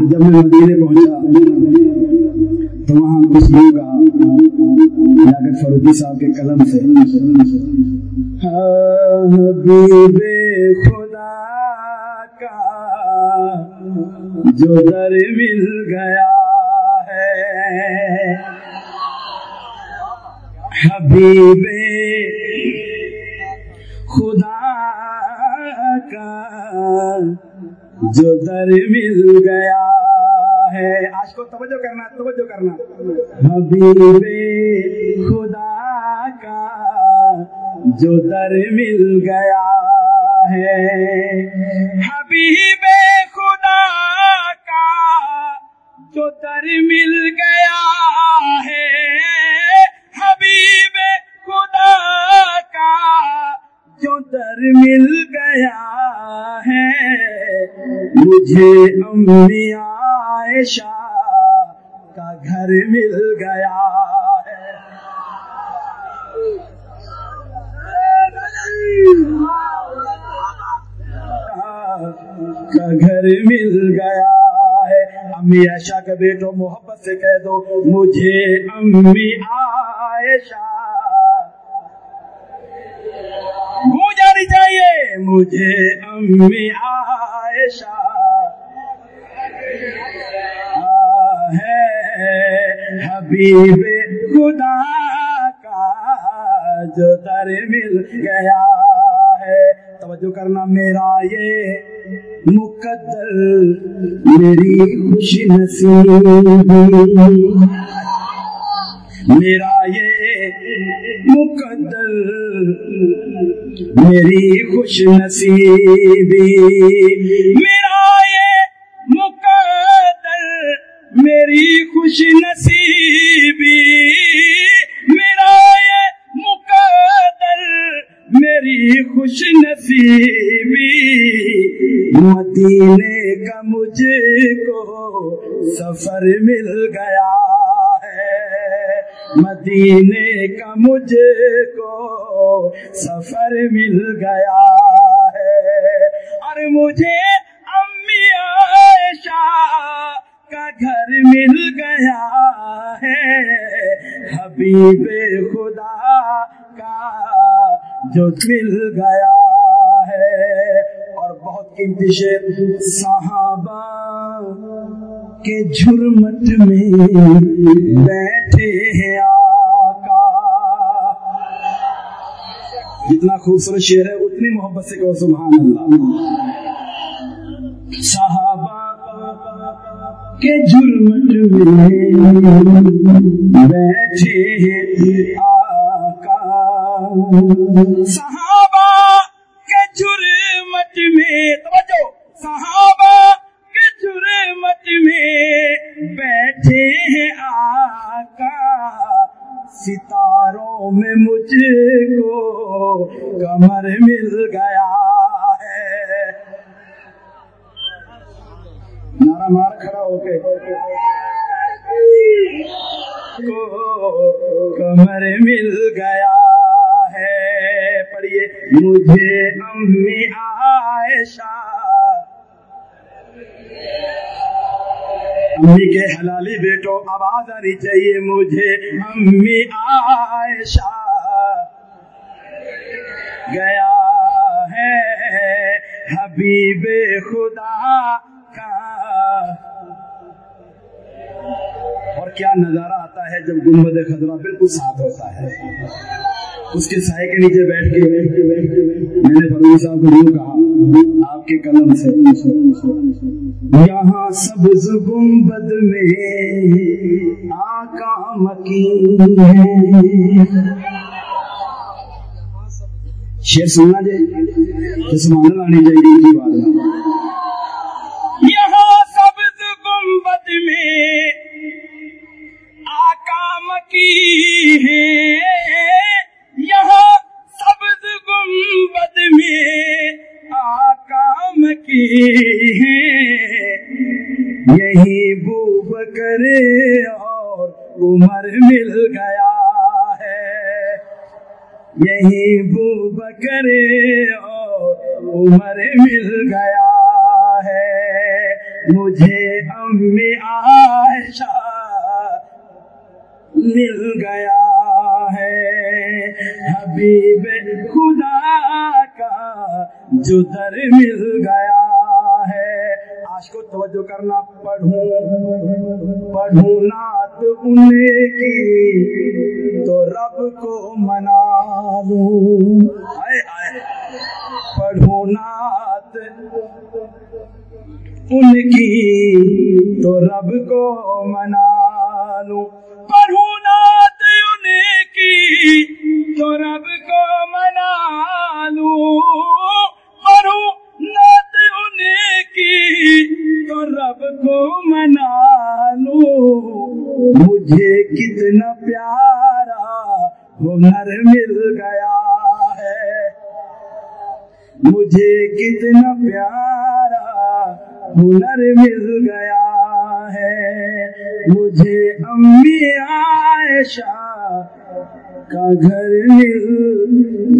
جب میں مدینے پہنچا، تو وہاں کچھ یوں کہا لیاقت فروخی صاحب کے قلم سے ہاں حبیب خدا کا جو در مل گیا ہے، حبیب خدا کا جو در مل گیا ہے۔ آج کو توجہ کرنا توجہ کرنا۔ حبیب خدا کا جو در مل گیا ہے۔ حبیب خدا کا جو در مل گیا ہے۔ حبیب خدا کا جو در مل مجھے امی عائشہ کا گھر مل گیا ہے۔ کا گھر مل گیا ہے۔ امی عائشہ کا بیٹو محبت سے کہہ دو، مجھے امی عائشہ منہ جانی چاہیے مجھے امی عائشہ ہے حبیب خدا کا جو در مل گیا ہے۔ توجہ کرنا میرا یہ مقدر، میری خوش نصیب۔ میرا یہ مقدر، میری خوش نصیبی، میرا یہ مقدر، میری خوش نصیبی، میرا یہ مقدر، میری خوش نصیبی۔ مدینے کا مجھے کو سفر مل گیا۔ مدینے کا مجھے کو سفر مل گیا ہے۔ اور مجھے امی عائشہ کا گھر مل گیا ہے۔ حبیب خدا کا جو مل گیا ہے۔ اور بہت قیمتی شعر صحابہ کے جھرمٹ میں بیٹھے ہیں آقا۔ جتنا خوبصورت شعر ہے، اتنی محبت سے کہو سبحان اللہ۔ صحابہ کے جرمٹ میں بیٹھے ہیں آقا۔ صحابہ کے جرمٹ میں بیٹھے آقا ستاروں میں مجھ کو کمر مل گیا ہے۔ نارا مار کھڑا ہو کے کو کمر مل گیا ہے۔ پڑھیے، مجھے امی عائشہ امی کے حلالی بیٹو آواز آنی چاہیے مجھے۔ امی عائشہ، گیا ہے حبیب خدا کا۔ اور کیا نظارہ آتا ہے جب گنبد خطرہ بالکل ساتھ ہوتا ہے؟ اس کے سائے کے نیچے بیٹھ کے میں نے فروغ صاحب کو یوں کہا آپ کے قلم سے یہاں سبز گنبد میں آقا مکین جی، جی، ہے شیر سننا جی جسمان لانی چاہیے مکی ہے یہی بو بکرے اور عمر مل گیا ہے۔ یہی بو بکرے اور عمر مل گیا ہے۔ مجھے امی عائشہ مل گیا ہے۔ حبیب خدا کا جو در مل گیا ہے کو توجہ کرنا پڑھوں پڑھوں نات ان کی تو رب کو منا لوں۔ آئے آئے۔ پڑھوں نات ان کی تو رب کو منا لوں۔ پڑھوں نات ان کی تو رب اتنا پیارا ہنر مل گیا ہے۔ مجھے کتنا پیارا ہنر مل گیا ہے۔ مجھے امی عائشہ کا گھر مل گیا